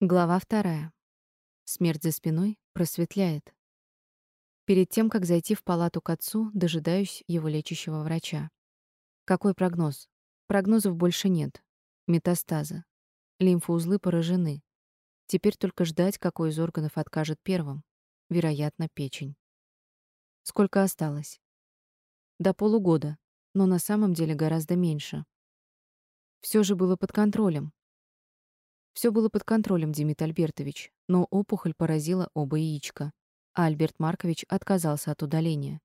Глава вторая. Смерть за спиной просветляет. Перед тем, как зайти в палату к отцу, дожидаюсь его лечащего врача. Какой прогноз? Прогнозов больше нет. Метастазы. Лимфоузлы поражены. Теперь только ждать, какой из органов откажет первым. Вероятно, печень. Сколько осталось? До полугода, но на самом деле гораздо меньше. Все же было под контролем. Все было под контролем, Демид Альбертович, но опухоль поразила оба яичка, а Альберт Маркович отказался от удаления.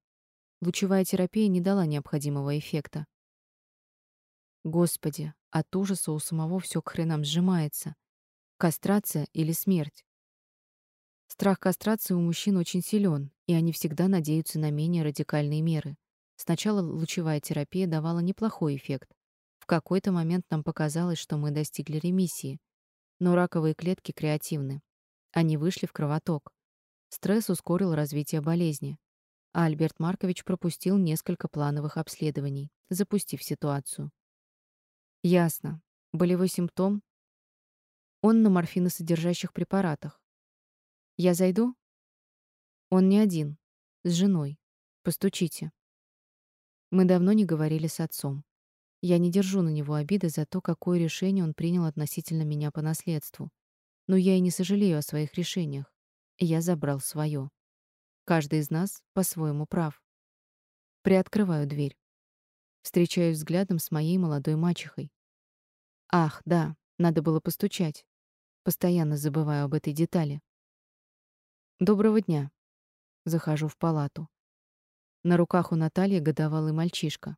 Лучевая терапия не дала необходимого эффекта. Господи, от ужаса у самого все к хренам сжимается. Кастрация или смерть? Страх кастрации у мужчин очень силен, и они всегда надеются на менее радикальные меры. Сначала лучевая терапия давала неплохой эффект. В какой-то момент нам показалось, что мы достигли ремиссии, но раковые клетки креативны. Они вышли в кровоток. Стресс ускорил развитие болезни. А Альберт Маркович пропустил несколько плановых обследований, запустив ситуацию. Ясно. Болевой симптом? Он на морфиносодержащих препаратах. Я зайду? Он не один. С женой. Постучите. Мы давно не говорили с отцом. Я не держу на него обиды за то, какое решение он принял относительно меня по наследству. Но я и не сожалею о своих решениях. Я забрал свое. Каждый из нас по-своему прав. Приоткрываю дверь. Встречаюсь взглядом с моей молодой мачехой. Ах, да, надо было постучать. Постоянно забываю об этой детали. Доброго дня. Захожу в палату. На руках у Натальи годовалый мальчишка.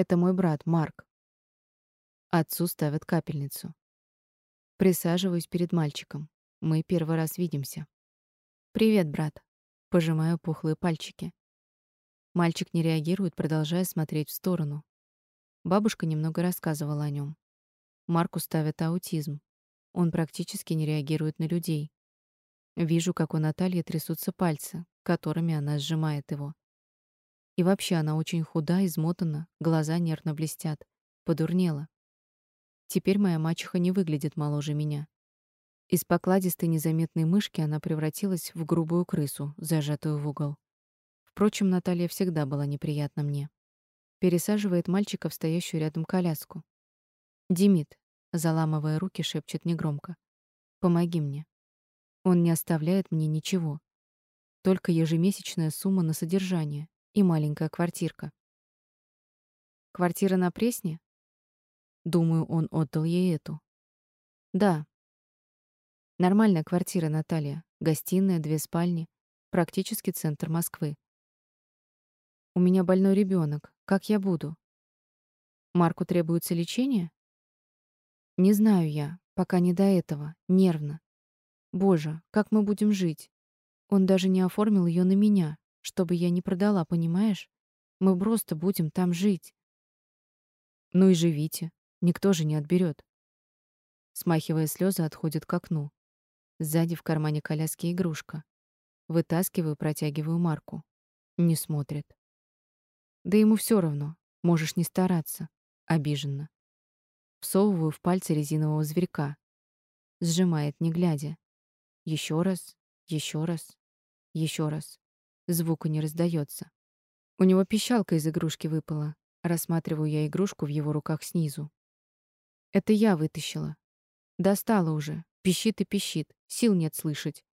Это мой брат, Марк. Отцу ставят капельницу. Присаживаюсь перед мальчиком. Мы первый раз видимся. Привет, брат. Пожимаю пухлые пальчики. Мальчик не реагирует, продолжая смотреть в сторону. Бабушка немного рассказывала о нем. Марку ставят аутизм. Он практически не реагирует на людей. Вижу, как у Натальи трясутся пальцы, которыми она сжимает его. И вообще она очень худа, измотана, глаза нервно блестят, подурнела. Теперь моя мачеха не выглядит моложе меня. Из покладистой незаметной мышки она превратилась в грубую крысу, зажатую в угол. Впрочем, Наталья всегда была неприятна мне. Пересаживает мальчика в стоящую рядом коляску. «Димит», заламывая руки, шепчет негромко. «Помоги мне». Он не оставляет мне ничего. Только ежемесячная сумма на содержание, и маленькая квартирка. Квартира на Пресне? Думаю, он отдал ей эту. Да. Нормальная квартира, Наталья. Гостиная, две спальни, практически центр Москвы. У меня больной ребенок. Как я буду? Марку требуется лечение? Не знаю я, пока не до этого, нервно. Боже, как мы будем жить? Он даже не оформил ее на меня чтобы я не продала, понимаешь? Мы просто будем там жить. Ну и живите. Никто же не отберет. Смахивая слезы, отходит к окну. Сзади в кармане коляски игрушка. Вытаскиваю, протягиваю Марку. Не смотрит. Да ему все равно. Можешь не стараться. Обиженно. Всовываю в пальцы резинового зверька. Сжимает, не глядя. Еще раз, еще раз, еще раз. Звука не раздается. У него пищалка из игрушки выпала. Рассматриваю я игрушку в его руках снизу. Это я вытащила. Достала уже. Пищит и пищит. Сил нет слышать.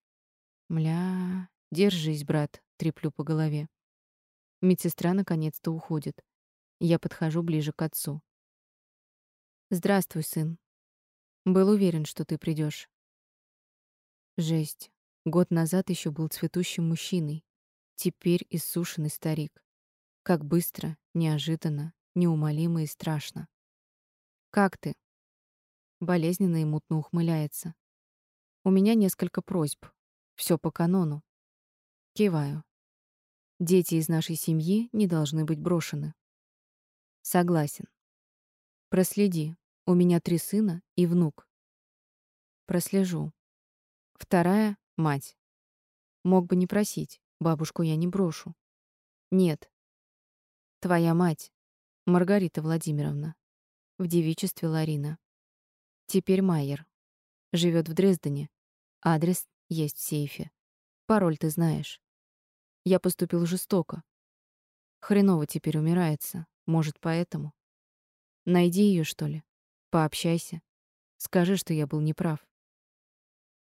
Мля, держись, брат, треплю по голове. Медсестра наконец-то уходит. Я подхожу ближе к отцу. Здравствуй, сын. Был уверен, что ты придешь. Жесть. Год назад еще был цветущим мужчиной. Теперь иссушенный старик. Как быстро, неожиданно, неумолимо и страшно. «Как ты?» Болезненно и мутно ухмыляется. «У меня несколько просьб. Все по канону». Киваю. Дети из нашей семьи не должны быть брошены. Согласен. Проследи. У меня три сына и внук. Прослежу. Вторая — мать. Мог бы не просить. Бабушку я не брошу. Нет. Твоя мать, Маргарита Владимировна. В девичестве Ларина. Теперь Майер. Живет в Дрездене. Адрес есть в сейфе. Пароль ты знаешь. Я поступил жестоко. Хреново теперь умирается. Может, поэтому. Найди ее, что ли. Пообщайся. Скажи, что я был неправ.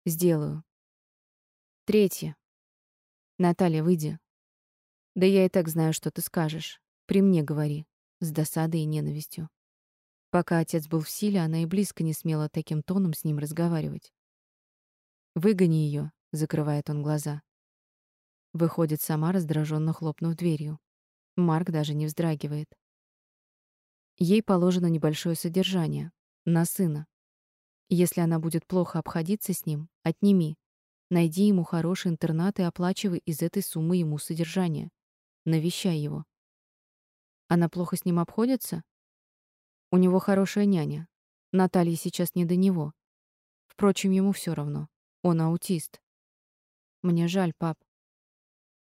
Сделаю. Третье. Наталья, выйди. Да я и так знаю, что ты скажешь. При мне говори. С досадой и ненавистью. Пока отец был в силе, она и близко не смела таким тоном с ним разговаривать. «Выгони ее, закрывает он глаза. Выходит сама, раздраженно хлопнув дверью. Марк даже не вздрагивает. Ей положено небольшое содержание. На сына. Если она будет плохо обходиться с ним, отними. Найди ему хороший интернат и оплачивай из этой суммы ему содержание. Навещай его. Она плохо с ним обходится? У него хорошая няня. Наталья сейчас не до него. Впрочем, ему все равно. Он аутист. Мне жаль, пап.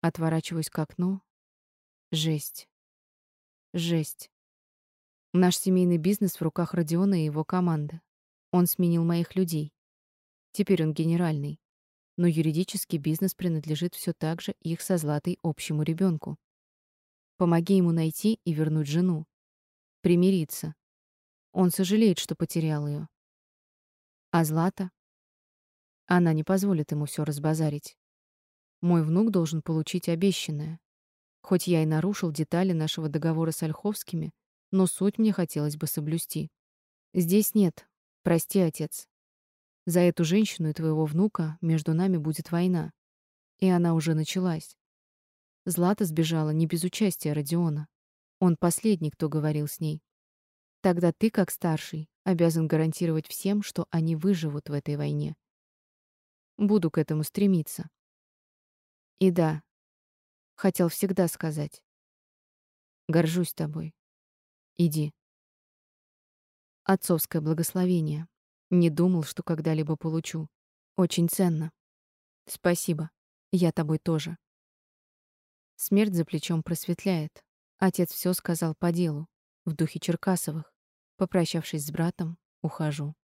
Отворачиваюсь к окну. Жесть. Жесть. Наш семейный бизнес в руках Родиона и его команды. Он сменил моих людей. Теперь он генеральный. Но юридический бизнес принадлежит все так же их со Златой общему ребенку. Помоги ему найти и вернуть жену. Примириться. Он сожалеет, что потерял ее. А Злата? Она не позволит ему все разбазарить. Мой внук должен получить обещанное. Хоть я и нарушил детали нашего договора с Ольховскими, но суть мне хотелось бы соблюсти. Здесь нет, Прости, отец. За эту женщину и твоего внука между нами будет война. И она уже началась. Злата сбежала не без участия Родиона. Он последний, кто говорил с ней. Тогда ты, как старший, обязан гарантировать всем, что они выживут в этой войне. Буду к этому стремиться. И да, хотел всегда сказать. Горжусь тобой. Иди. Отцовское благословение. Не думал, что когда-либо получу. Очень ценно. Спасибо. Я тобой тоже. Смерть за плечом просветляет. Отец все сказал по делу, в духе Черкасовых. Попрощавшись с братом, ухожу.